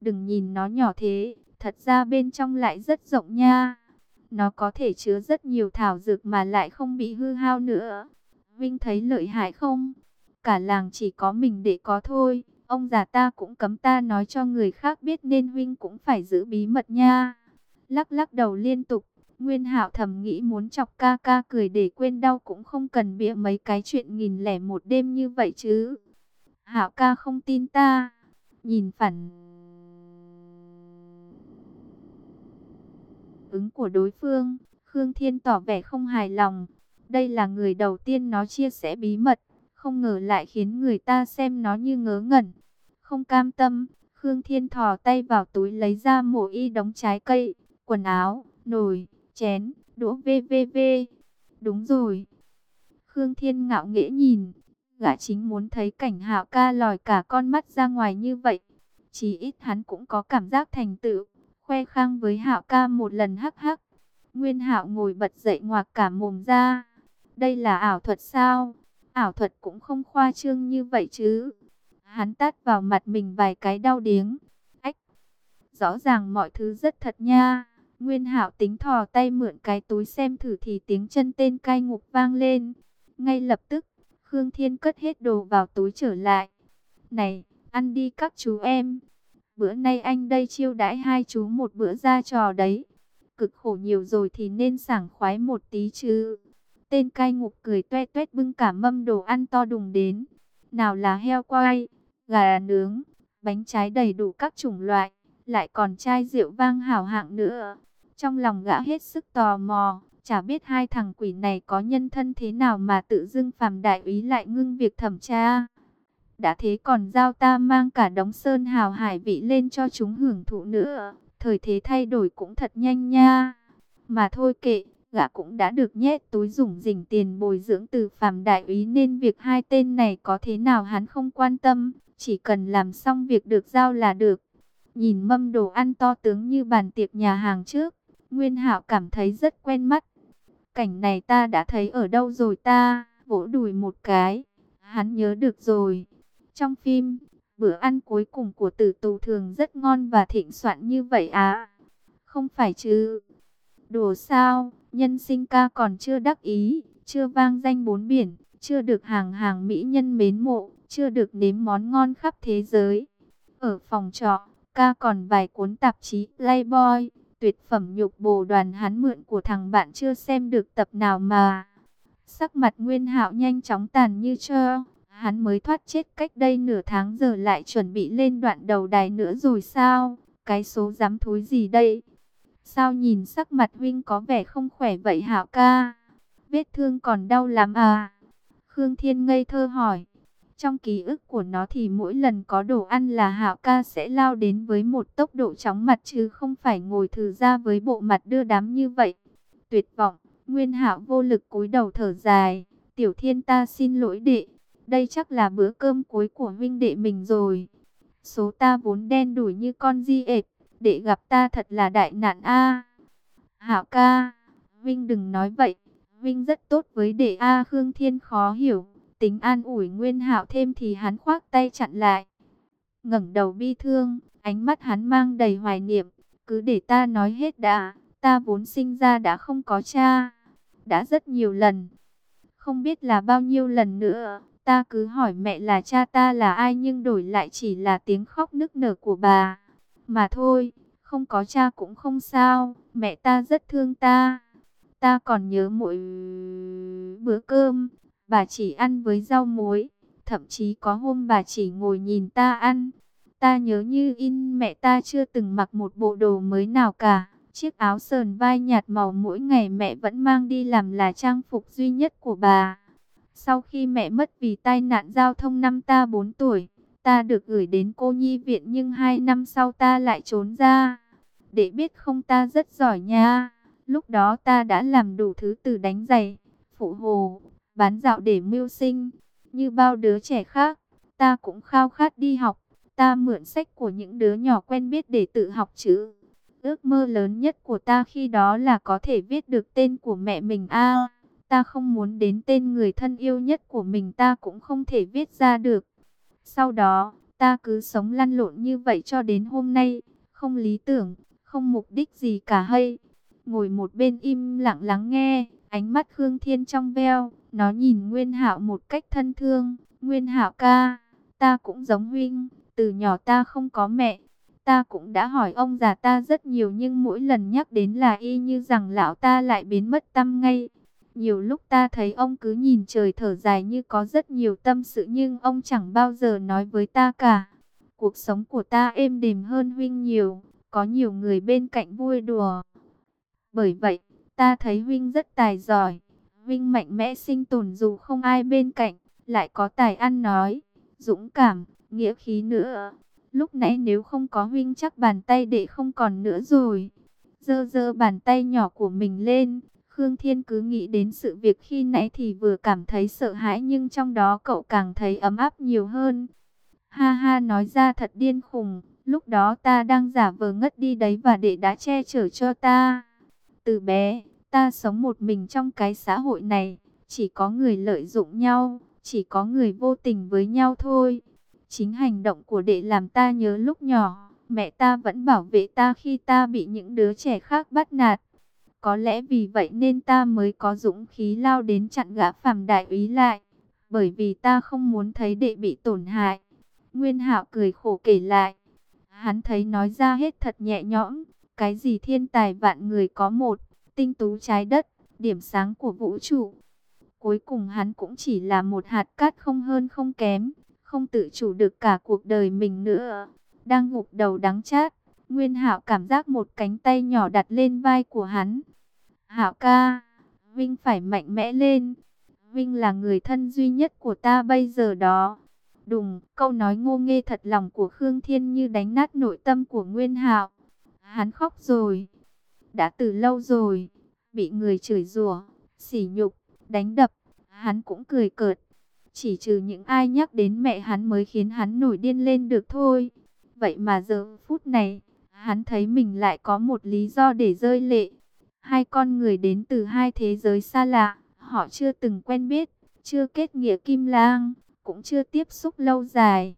Đừng nhìn nó nhỏ thế, thật ra bên trong lại rất rộng nha. Nó có thể chứa rất nhiều thảo dược mà lại không bị hư hao nữa. Vinh thấy lợi hại không? Cả làng chỉ có mình để có thôi. Ông già ta cũng cấm ta nói cho người khác biết nên Vinh cũng phải giữ bí mật nha. Lắc lắc đầu liên tục. Nguyên Hạo thầm nghĩ muốn chọc ca ca cười để quên đau cũng không cần bịa mấy cái chuyện nghìn lẻ một đêm như vậy chứ. Hạo ca không tin ta. Nhìn phản ứng của đối phương, Khương Thiên tỏ vẻ không hài lòng. Đây là người đầu tiên nó chia sẻ bí mật, không ngờ lại khiến người ta xem nó như ngớ ngẩn. Không cam tâm, Khương Thiên thò tay vào túi lấy ra mổ y đóng trái cây, quần áo, nồi, chén, đũa vvv. Đúng rồi. Khương Thiên ngạo nghễ nhìn, gã chính muốn thấy cảnh hạo ca lòi cả con mắt ra ngoài như vậy. Chỉ ít hắn cũng có cảm giác thành tựu khoe khang với Hạo ca một lần hắc hắc. Nguyên Hạo ngồi bật dậy ngoạc cả mồm ra. Đây là ảo thuật sao? Ảo thuật cũng không khoa trương như vậy chứ. Hắn tát vào mặt mình vài cái đau điếng. Ách! Rõ ràng mọi thứ rất thật nha. Nguyên Hạo tính thò tay mượn cái túi xem thử thì tiếng chân tên cai ngục vang lên. Ngay lập tức, Khương Thiên cất hết đồ vào túi trở lại. Này, ăn đi các chú em. Bữa nay anh đây chiêu đãi hai chú một bữa ra trò đấy. Cực khổ nhiều rồi thì nên sảng khoái một tí chứ. Tên cai ngục cười toe toét bưng cả mâm đồ ăn to đùng đến. Nào là heo quay, gà nướng, bánh trái đầy đủ các chủng loại, lại còn chai rượu vang hảo hạng nữa. Trong lòng gã hết sức tò mò, chả biết hai thằng quỷ này có nhân thân thế nào mà tự dưng phàm đại úy lại ngưng việc thẩm tra đã thế còn giao ta mang cả đống sơn hào hải vị lên cho chúng hưởng thụ nữa. Thời thế thay đổi cũng thật nhanh nha. Mà thôi kệ, gã cũng đã được nhét túi dùng dình tiền bồi dưỡng từ phàm đại úy nên việc hai tên này có thế nào hắn không quan tâm, chỉ cần làm xong việc được giao là được. Nhìn mâm đồ ăn to tướng như bàn tiệc nhà hàng trước, Nguyên Hạo cảm thấy rất quen mắt. Cảnh này ta đã thấy ở đâu rồi ta, vỗ đùi một cái, hắn nhớ được rồi. Trong phim, bữa ăn cuối cùng của tử tù thường rất ngon và thịnh soạn như vậy à? Không phải chứ? Đùa sao, nhân sinh ca còn chưa đắc ý, chưa vang danh bốn biển, chưa được hàng hàng mỹ nhân mến mộ, chưa được nếm món ngon khắp thế giới. Ở phòng trọ, ca còn vài cuốn tạp chí Playboy, tuyệt phẩm nhục bồ đoàn hắn mượn của thằng bạn chưa xem được tập nào mà. Sắc mặt Nguyên Hạo nhanh chóng tàn như cho Hắn mới thoát chết cách đây nửa tháng giờ lại chuẩn bị lên đoạn đầu đài nữa rồi sao? Cái số dám thối gì đây? Sao nhìn sắc mặt huynh có vẻ không khỏe vậy hảo ca? Vết thương còn đau lắm à? Khương Thiên ngây thơ hỏi. Trong ký ức của nó thì mỗi lần có đồ ăn là Hạo ca sẽ lao đến với một tốc độ chóng mặt chứ không phải ngồi thử ra với bộ mặt đưa đám như vậy. Tuyệt vọng, Nguyên Hạo vô lực cúi đầu thở dài, "Tiểu Thiên ta xin lỗi đệ, đây chắc là bữa cơm cuối của huynh đệ mình rồi. Số ta vốn đen đủi như con di ệch, đệ gặp ta thật là đại nạn a. Hảo ca, huynh đừng nói vậy, huynh rất tốt với đệ a Khương Thiên khó hiểu, tính an ủi Nguyên Hạo thêm thì hắn khoác tay chặn lại. ngẩng đầu bi thương, ánh mắt hắn mang đầy hoài niệm, cứ để ta nói hết đã, ta vốn sinh ra đã không có cha, đã rất nhiều lần, không biết là bao nhiêu lần nữa, Ta cứ hỏi mẹ là cha ta là ai nhưng đổi lại chỉ là tiếng khóc nức nở của bà. Mà thôi, không có cha cũng không sao, mẹ ta rất thương ta. Ta còn nhớ mỗi bữa cơm, bà chỉ ăn với rau muối. Thậm chí có hôm bà chỉ ngồi nhìn ta ăn. Ta nhớ như in mẹ ta chưa từng mặc một bộ đồ mới nào cả. Chiếc áo sờn vai nhạt màu mỗi ngày mẹ vẫn mang đi làm là trang phục duy nhất của bà. Sau khi mẹ mất vì tai nạn giao thông năm ta 4 tuổi, ta được gửi đến cô nhi viện nhưng hai năm sau ta lại trốn ra. để biết không ta rất giỏi nha. Lúc đó ta đã làm đủ thứ từ đánh giày, phụ hồ, bán dạo để mưu sinh. Như bao đứa trẻ khác, ta cũng khao khát đi học. Ta mượn sách của những đứa nhỏ quen biết để tự học chữ. Ước mơ lớn nhất của ta khi đó là có thể viết được tên của mẹ mình a ta không muốn đến tên người thân yêu nhất của mình ta cũng không thể viết ra được. Sau đó, ta cứ sống lăn lộn như vậy cho đến hôm nay, không lý tưởng, không mục đích gì cả hay. Ngồi một bên im lặng lắng nghe, ánh mắt Khương Thiên trong veo, nó nhìn Nguyên Hạo một cách thân thương, "Nguyên Hạo ca, ta cũng giống huynh, từ nhỏ ta không có mẹ, Ta cũng đã hỏi ông già ta rất nhiều nhưng mỗi lần nhắc đến là y như rằng lão ta lại biến mất tâm ngay. Nhiều lúc ta thấy ông cứ nhìn trời thở dài như có rất nhiều tâm sự nhưng ông chẳng bao giờ nói với ta cả. Cuộc sống của ta êm đềm hơn huynh nhiều, có nhiều người bên cạnh vui đùa. Bởi vậy, ta thấy huynh rất tài giỏi, huynh mạnh mẽ sinh tồn dù không ai bên cạnh, lại có tài ăn nói, dũng cảm, nghĩa khí nữa. Lúc nãy nếu không có huynh chắc bàn tay đệ không còn nữa rồi. Dơ dơ bàn tay nhỏ của mình lên. Khương Thiên cứ nghĩ đến sự việc khi nãy thì vừa cảm thấy sợ hãi nhưng trong đó cậu càng thấy ấm áp nhiều hơn. Ha ha nói ra thật điên khùng. Lúc đó ta đang giả vờ ngất đi đấy và đệ đã che chở cho ta. Từ bé, ta sống một mình trong cái xã hội này. Chỉ có người lợi dụng nhau, chỉ có người vô tình với nhau thôi. Chính hành động của đệ làm ta nhớ lúc nhỏ, mẹ ta vẫn bảo vệ ta khi ta bị những đứa trẻ khác bắt nạt. Có lẽ vì vậy nên ta mới có dũng khí lao đến chặn gã phàm đại úy lại, bởi vì ta không muốn thấy đệ bị tổn hại. Nguyên Hạo cười khổ kể lại, hắn thấy nói ra hết thật nhẹ nhõm, cái gì thiên tài vạn người có một, tinh tú trái đất, điểm sáng của vũ trụ. Cuối cùng hắn cũng chỉ là một hạt cát không hơn không kém, không tự chủ được cả cuộc đời mình nữa. Đang ngục đầu đắng chát, Nguyên Hạo cảm giác một cánh tay nhỏ đặt lên vai của hắn. Hạo ca, Vinh phải mạnh mẽ lên. Vinh là người thân duy nhất của ta bây giờ đó. Đùng, câu nói ngô nghê thật lòng của Khương Thiên như đánh nát nội tâm của Nguyên Hạo. Hắn khóc rồi. Đã từ lâu rồi, bị người chửi rủa, sỉ nhục, đánh đập, hắn cũng cười cợt. Chỉ trừ những ai nhắc đến mẹ hắn mới khiến hắn nổi điên lên được thôi. Vậy mà giờ phút này, hắn thấy mình lại có một lý do để rơi lệ. Hai con người đến từ hai thế giới xa lạ, họ chưa từng quen biết, chưa kết nghĩa kim lang, cũng chưa tiếp xúc lâu dài.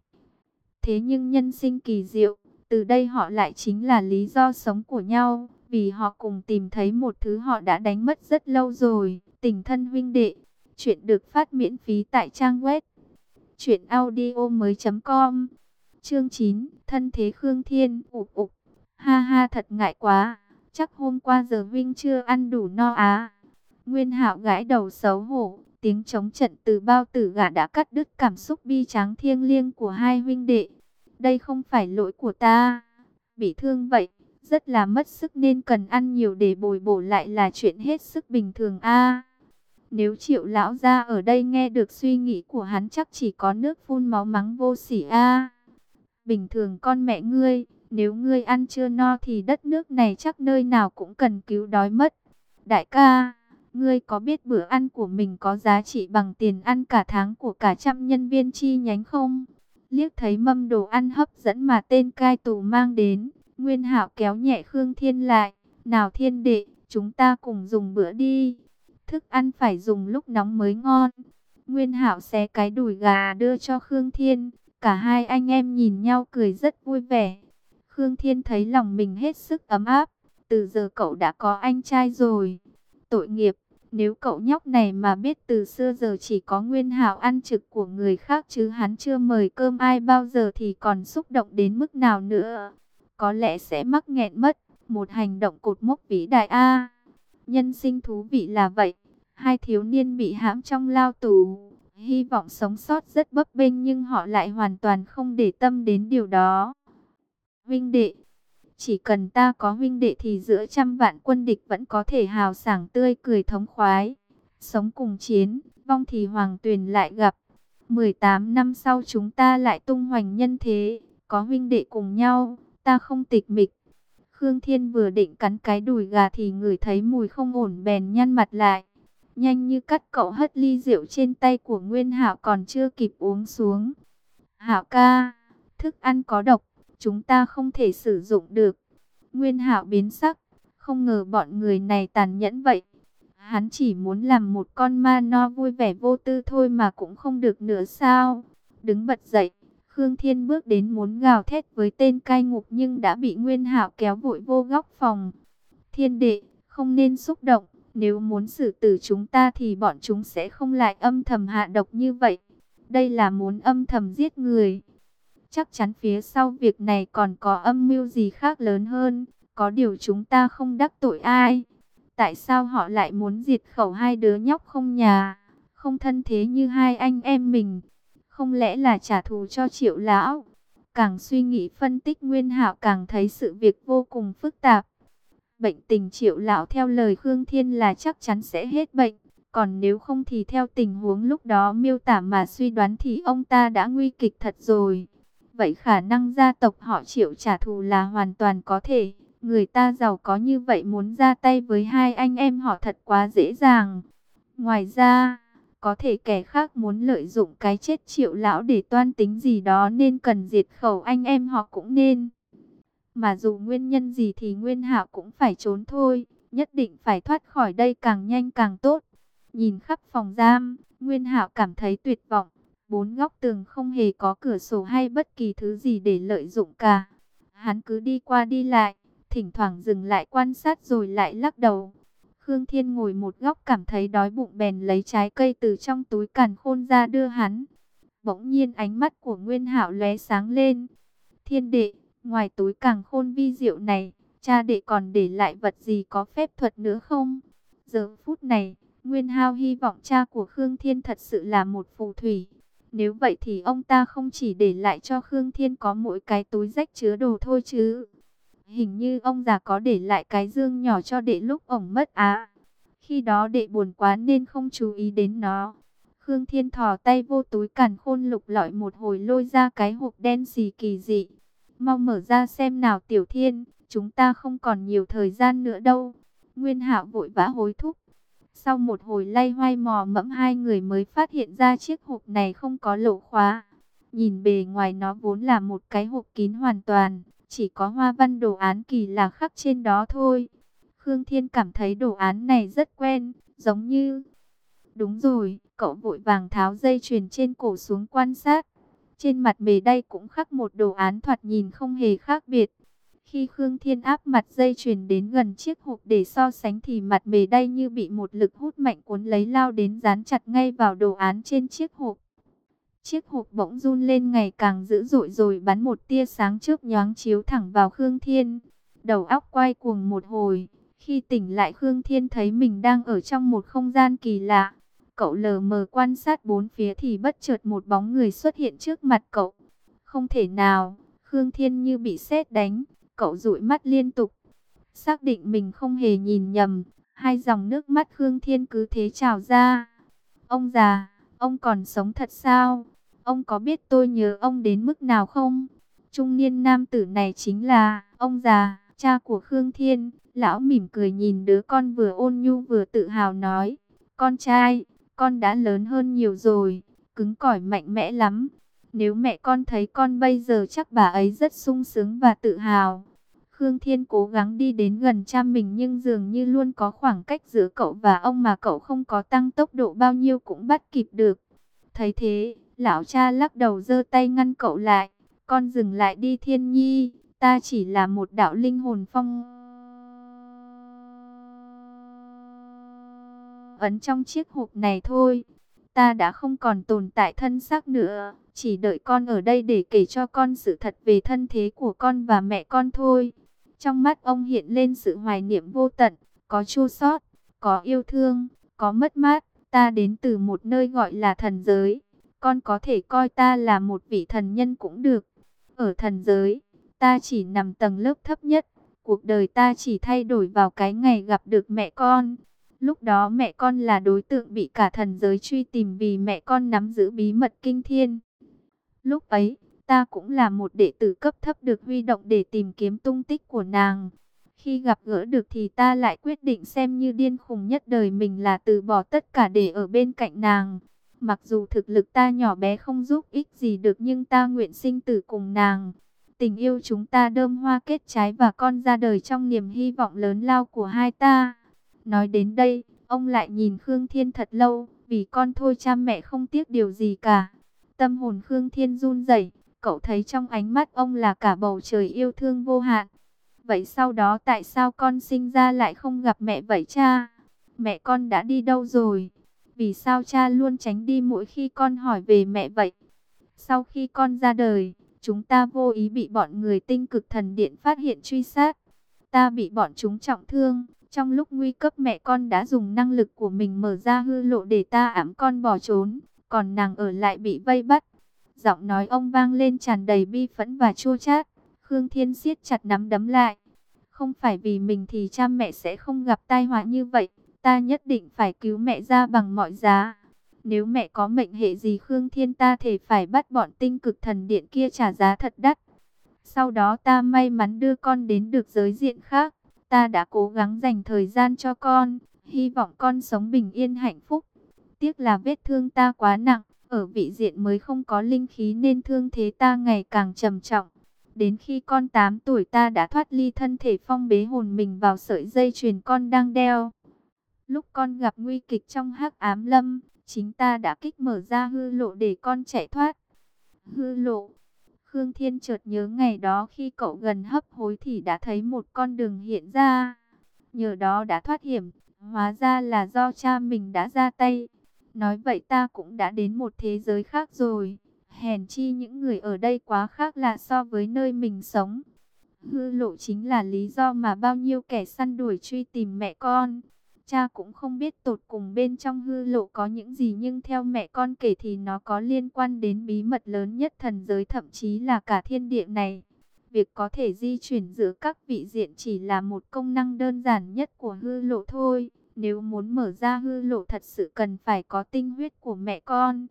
Thế nhưng nhân sinh kỳ diệu, từ đây họ lại chính là lý do sống của nhau, vì họ cùng tìm thấy một thứ họ đã đánh mất rất lâu rồi, tình thân huynh đệ. Chuyện được phát miễn phí tại trang web truyệnaudiomoi.com. Chương 9, thân thế Khương Thiên, ục ục. Ha ha thật ngại quá, chắc hôm qua giờ Vinh chưa ăn đủ no á. Nguyên Hạo gãi đầu xấu hổ, tiếng chống trận từ bao tử gã đã cắt đứt cảm xúc bi tráng thiêng liêng của hai huynh đệ. Đây không phải lỗi của ta, bị thương vậy, rất là mất sức nên cần ăn nhiều để bồi bổ lại là chuyện hết sức bình thường a. Nếu triệu lão ra ở đây nghe được suy nghĩ của hắn chắc chỉ có nước phun máu mắng vô sỉ a. Bình thường con mẹ ngươi, nếu ngươi ăn chưa no thì đất nước này chắc nơi nào cũng cần cứu đói mất. Đại ca, ngươi có biết bữa ăn của mình có giá trị bằng tiền ăn cả tháng của cả trăm nhân viên chi nhánh không? Liếc thấy mâm đồ ăn hấp dẫn mà tên cai tù mang đến, Nguyên Hạo kéo nhẹ Khương Thiên lại. Nào thiên đệ, chúng ta cùng dùng bữa đi thức ăn phải dùng lúc nóng mới ngon. Nguyên Hạo xé cái đùi gà đưa cho Khương Thiên, cả hai anh em nhìn nhau cười rất vui vẻ. Khương Thiên thấy lòng mình hết sức ấm áp, từ giờ cậu đã có anh trai rồi. Tội nghiệp, nếu cậu nhóc này mà biết từ xưa giờ chỉ có Nguyên Hạo ăn trực của người khác chứ hắn chưa mời cơm ai bao giờ thì còn xúc động đến mức nào nữa. Có lẽ sẽ mắc nghẹn mất, một hành động cột mốc vĩ đại A. Nhân sinh thú vị là vậy. Hai thiếu niên bị hãm trong lao tù, hy vọng sống sót rất bấp bênh nhưng họ lại hoàn toàn không để tâm đến điều đó. Huynh đệ, chỉ cần ta có huynh đệ thì giữa trăm vạn quân địch vẫn có thể hào sảng tươi cười thống khoái. Sống cùng chiến, vong thì hoàng tuyền lại gặp. 18 năm sau chúng ta lại tung hoành nhân thế, có huynh đệ cùng nhau, ta không tịch mịch. Khương Thiên vừa định cắn cái đùi gà thì ngửi thấy mùi không ổn bèn nhăn mặt lại. Nhanh như cắt cậu hất ly rượu trên tay của Nguyên Hạo còn chưa kịp uống xuống. Hạo ca, thức ăn có độc, chúng ta không thể sử dụng được. Nguyên Hạo biến sắc, không ngờ bọn người này tàn nhẫn vậy. Hắn chỉ muốn làm một con ma no vui vẻ vô tư thôi mà cũng không được nữa sao. Đứng bật dậy, Khương Thiên bước đến muốn gào thét với tên cai ngục nhưng đã bị Nguyên Hạo kéo vội vô góc phòng. Thiên đệ, không nên xúc động, nếu muốn xử tử chúng ta thì bọn chúng sẽ không lại âm thầm hạ độc như vậy. Đây là muốn âm thầm giết người. Chắc chắn phía sau việc này còn có âm mưu gì khác lớn hơn. Có điều chúng ta không đắc tội ai. Tại sao họ lại muốn diệt khẩu hai đứa nhóc không nhà, không thân thế như hai anh em mình? Không lẽ là trả thù cho triệu lão? Càng suy nghĩ phân tích Nguyên Hạo càng thấy sự việc vô cùng phức tạp. Bệnh tình triệu lão theo lời Khương Thiên là chắc chắn sẽ hết bệnh. Còn nếu không thì theo tình huống lúc đó miêu tả mà suy đoán thì ông ta đã nguy kịch thật rồi. Vậy khả năng gia tộc họ triệu trả thù là hoàn toàn có thể. Người ta giàu có như vậy muốn ra tay với hai anh em họ thật quá dễ dàng. Ngoài ra, có thể kẻ khác muốn lợi dụng cái chết triệu lão để toan tính gì đó nên cần diệt khẩu anh em họ cũng nên. Mà dù nguyên nhân gì thì Nguyên Hạo cũng phải trốn thôi, nhất định phải thoát khỏi đây càng nhanh càng tốt. Nhìn khắp phòng giam, Nguyên Hạo cảm thấy tuyệt vọng. Bốn góc tường không hề có cửa sổ hay bất kỳ thứ gì để lợi dụng cả. Hắn cứ đi qua đi lại, thỉnh thoảng dừng lại quan sát rồi lại lắc đầu. Khương Thiên ngồi một góc cảm thấy đói bụng bèn lấy trái cây từ trong túi càn khôn ra đưa hắn. Bỗng nhiên ánh mắt của Nguyên Hạo lóe sáng lên. Thiên đệ, ngoài túi càn khôn vi diệu này, cha đệ còn để lại vật gì có phép thuật nữa không? Giờ phút này, Nguyên hạo hy vọng cha của Khương Thiên thật sự là một phù thủy. Nếu vậy thì ông ta không chỉ để lại cho Khương Thiên có mỗi cái túi rách chứa đồ thôi chứ. Hình như ông già có để lại cái dương nhỏ cho đệ lúc ổng mất á. Khi đó đệ buồn quá nên không chú ý đến nó. Khương Thiên thò tay vô túi càn khôn lục lọi một hồi lôi ra cái hộp đen xì kỳ dị. Mau mở ra xem nào Tiểu Thiên, chúng ta không còn nhiều thời gian nữa đâu. Nguyên Hạo vội vã hối thúc. Sau một hồi lay hoay mò mẫm hai người mới phát hiện ra chiếc hộp này không có lỗ khóa. Nhìn bề ngoài nó vốn là một cái hộp kín hoàn toàn, chỉ có hoa văn đồ án kỳ lạ khắc trên đó thôi. Khương Thiên cảm thấy đồ án này rất quen, giống như... Đúng rồi, cậu vội vàng tháo dây chuyền trên cổ xuống quan sát. Trên mặt bề đây cũng khắc một đồ án thoạt nhìn không hề khác biệt. Khi Khương Thiên áp mặt dây chuyền đến gần chiếc hộp để so sánh thì mặt bề đây như bị một lực hút mạnh cuốn lấy lao đến dán chặt ngay vào đồ án trên chiếc hộp. Chiếc hộp bỗng run lên ngày càng dữ dội rồi bắn một tia sáng trước nhoáng chiếu thẳng vào Khương Thiên. Đầu óc quay cuồng một hồi, khi tỉnh lại Khương Thiên thấy mình đang ở trong một không gian kỳ lạ. Cậu lờ mờ quan sát bốn phía thì bất chợt một bóng người xuất hiện trước mặt cậu. Không thể nào, Khương Thiên như bị sét đánh, cậu dụi mắt liên tục. Xác định mình không hề nhìn nhầm, hai dòng nước mắt Khương Thiên cứ thế trào ra. Ông già, ông còn sống thật sao? Ông có biết tôi nhớ ông đến mức nào không? Trung niên nam tử này chính là ông già, cha của Khương Thiên. Lão mỉm cười nhìn đứa con vừa ôn nhu vừa tự hào nói. Con trai, con đã lớn hơn nhiều rồi, cứng cỏi mạnh mẽ lắm. Nếu mẹ con thấy con bây giờ chắc bà ấy rất sung sướng và tự hào. Khương Thiên cố gắng đi đến gần cha mình nhưng dường như luôn có khoảng cách giữa cậu và ông mà cậu không có tăng tốc độ bao nhiêu cũng bắt kịp được. Thấy thế, lão cha lắc đầu giơ tay ngăn cậu lại. Con dừng lại đi Thiên Nhi, ta chỉ là một đạo linh hồn phong... Ấn trong chiếc hộp này thôi. Ta đã không còn tồn tại thân xác nữa, chỉ đợi con ở đây để kể cho con sự thật về thân thế của con và mẹ con thôi. Trong mắt ông hiện lên sự hoài niệm vô tận, có chua xót, có yêu thương, có mất mát. Ta đến từ một nơi gọi là thần giới. Con có thể coi ta là một vị thần nhân cũng được. Ở thần giới, ta chỉ nằm tầng lớp thấp nhất. Cuộc đời ta chỉ thay đổi vào cái ngày gặp được mẹ con. Lúc đó mẹ con là đối tượng bị cả thần giới truy tìm vì mẹ con nắm giữ bí mật kinh thiên. Lúc ấy, ta cũng là một đệ tử cấp thấp được huy động để tìm kiếm tung tích của nàng. Khi gặp gỡ được thì ta lại quyết định xem như điên khùng nhất đời mình là từ bỏ tất cả để ở bên cạnh nàng. Mặc dù thực lực ta nhỏ bé không giúp ích gì được nhưng ta nguyện sinh tử cùng nàng. Tình yêu chúng ta đơm hoa kết trái và con ra đời trong niềm hy vọng lớn lao của hai ta. Nói đến đây, ông lại nhìn Khương Thiên thật lâu, vì con thôi cha mẹ không tiếc điều gì cả. Tâm hồn Khương Thiên run rẩy, cậu thấy trong ánh mắt ông là cả bầu trời yêu thương vô hạn. Vậy sau đó tại sao con sinh ra lại không gặp mẹ vậy cha? Mẹ con đã đi đâu rồi? Vì sao cha luôn tránh đi mỗi khi con hỏi về mẹ vậy? Sau khi con ra đời, chúng ta vô ý bị bọn người tinh cực thần điện phát hiện truy sát. Ta bị bọn chúng trọng thương. Trong lúc nguy cấp mẹ con đã dùng năng lực của mình mở ra hư lộ để ta ẵm con bỏ trốn. Còn nàng ở lại bị vây bắt. Giọng nói ông vang lên tràn đầy bi phẫn và chua chát. Khương Thiên siết chặt nắm đấm lại. Không phải vì mình thì cha mẹ sẽ không gặp tai họa như vậy. Ta nhất định phải cứu mẹ ra bằng mọi giá. Nếu mẹ có mệnh hệ gì Khương Thiên ta thể phải bắt bọn tinh cực thần điện kia trả giá thật đắt. Sau đó ta may mắn đưa con đến được giới diện khác. Ta đã cố gắng dành thời gian cho con, hy vọng con sống bình yên hạnh phúc. Tiếc là vết thương ta quá nặng, ở vị diện mới không có linh khí nên thương thế ta ngày càng trầm trọng. Đến khi con 8 tuổi ta đã thoát ly thân thể phong bế hồn mình vào sợi dây chuyền con đang đeo. Lúc con gặp nguy kịch trong hắc ám lâm, chính ta đã kích mở ra hư lộ để con chạy thoát. Hư lộ. Khương Thiên chợt nhớ ngày đó khi cậu gần hấp hối thì đã thấy một con đường hiện ra. Nhờ đó đã thoát hiểm, hóa ra là do cha mình đã ra tay. Nói vậy ta cũng đã đến một thế giới khác rồi. Hèn chi những người ở đây quá khác lạ so với nơi mình sống. Hư lộ chính là lý do mà bao nhiêu kẻ săn đuổi truy tìm mẹ con. Cha cũng không biết tột cùng bên trong hư lộ có những gì nhưng theo mẹ con kể thì nó có liên quan đến bí mật lớn nhất thần giới thậm chí là cả thiên địa này. Việc có thể di chuyển giữa các vị diện chỉ là một công năng đơn giản nhất của hư lộ thôi. Nếu muốn mở ra hư lộ thật sự cần phải có tinh huyết của mẹ con.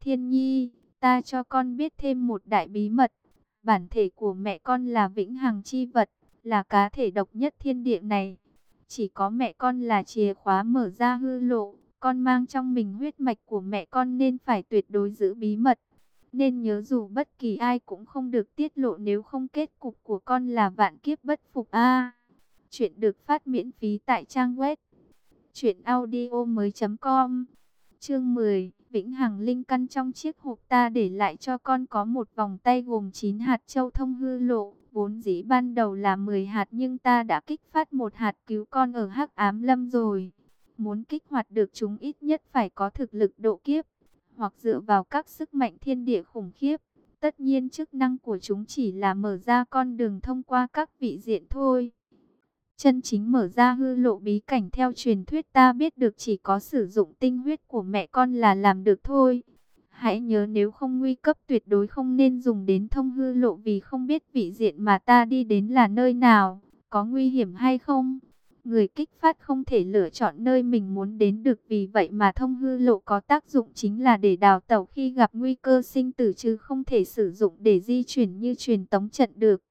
Thiên nhi, ta cho con biết thêm một đại bí mật. Bản thể của mẹ con là vĩnh hằng chi vật, là cá thể độc nhất thiên địa này. Chỉ có mẹ con là chìa khóa mở ra hư lộ, con mang trong mình huyết mạch của mẹ con nên phải tuyệt đối giữ bí mật. Nên nhớ dù bất kỳ ai cũng không được tiết lộ nếu không kết cục của con là vạn kiếp bất phục a. chuyện được phát miễn phí tại trang web truyệnaudiomoi.com. Chương 10, Vĩnh Hằng linh căn trong chiếc hộp ta để lại cho con có một vòng tay gồm 9 hạt châu thông hư lộ. Vốn dĩ ban đầu là 10 hạt nhưng ta đã kích phát một hạt cứu con ở Hắc Ám Lâm rồi. Muốn kích hoạt được chúng ít nhất phải có thực lực độ kiếp, hoặc dựa vào các sức mạnh thiên địa khủng khiếp. Tất nhiên chức năng của chúng chỉ là mở ra con đường thông qua các vị diện thôi. Chân chính mở ra hư lộ bí cảnh theo truyền thuyết ta biết được chỉ có sử dụng tinh huyết của mẹ con là làm được thôi. Hãy nhớ nếu không nguy cấp tuyệt đối không nên dùng đến thông hư lộ vì không biết vị diện mà ta đi đến là nơi nào, có nguy hiểm hay không. Người kích phát không thể lựa chọn nơi mình muốn đến được vì vậy mà thông hư lộ có tác dụng chính là để đào tẩu khi gặp nguy cơ sinh tử chứ không thể sử dụng để di chuyển như truyền tống trận được.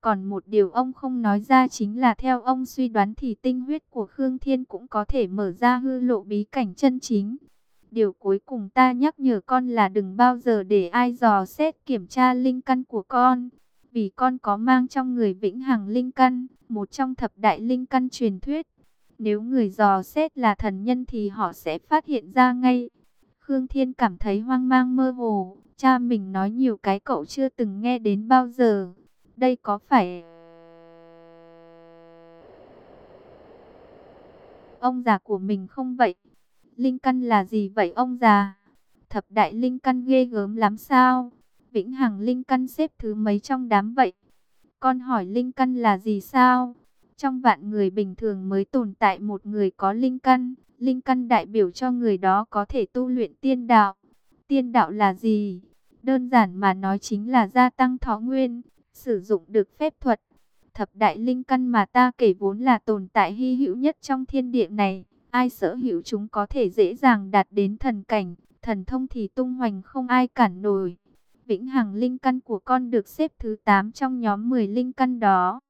Còn một điều ông không nói ra chính là theo ông suy đoán thì tinh huyết của Khương Thiên cũng có thể mở ra hư lộ bí cảnh chân chính. Điều cuối cùng ta nhắc nhở con là đừng bao giờ để ai dò xét kiểm tra linh căn của con. Vì con có mang trong người vĩnh hằng linh căn, một trong thập đại linh căn truyền thuyết. Nếu người dò xét là thần nhân thì họ sẽ phát hiện ra ngay. Khương Thiên cảm thấy hoang mang mơ hồ, cha mình nói nhiều cái cậu chưa từng nghe đến bao giờ. Đây có phải... Ông già của mình không vậy? Linh căn là gì vậy ông già? Thập đại linh căn ghê gớm lắm sao? Vĩnh Hằng linh căn xếp thứ mấy trong đám vậy? Con hỏi linh căn là gì sao? Trong vạn người bình thường mới tồn tại một người có linh căn. Linh căn đại biểu cho người đó có thể tu luyện tiên đạo. Tiên đạo là gì? Đơn giản mà nói chính là gia tăng thọ nguyên, sử dụng được phép thuật. Thập đại linh căn mà ta kể vốn là tồn tại hy hữu nhất trong thiên địa này. Ai sở hữu chúng có thể dễ dàng đạt đến thần cảnh, thần thông thì tung hoành không ai cản nổi. Vĩnh Hằng linh căn của con được xếp thứ 8 trong nhóm 10 linh căn đó.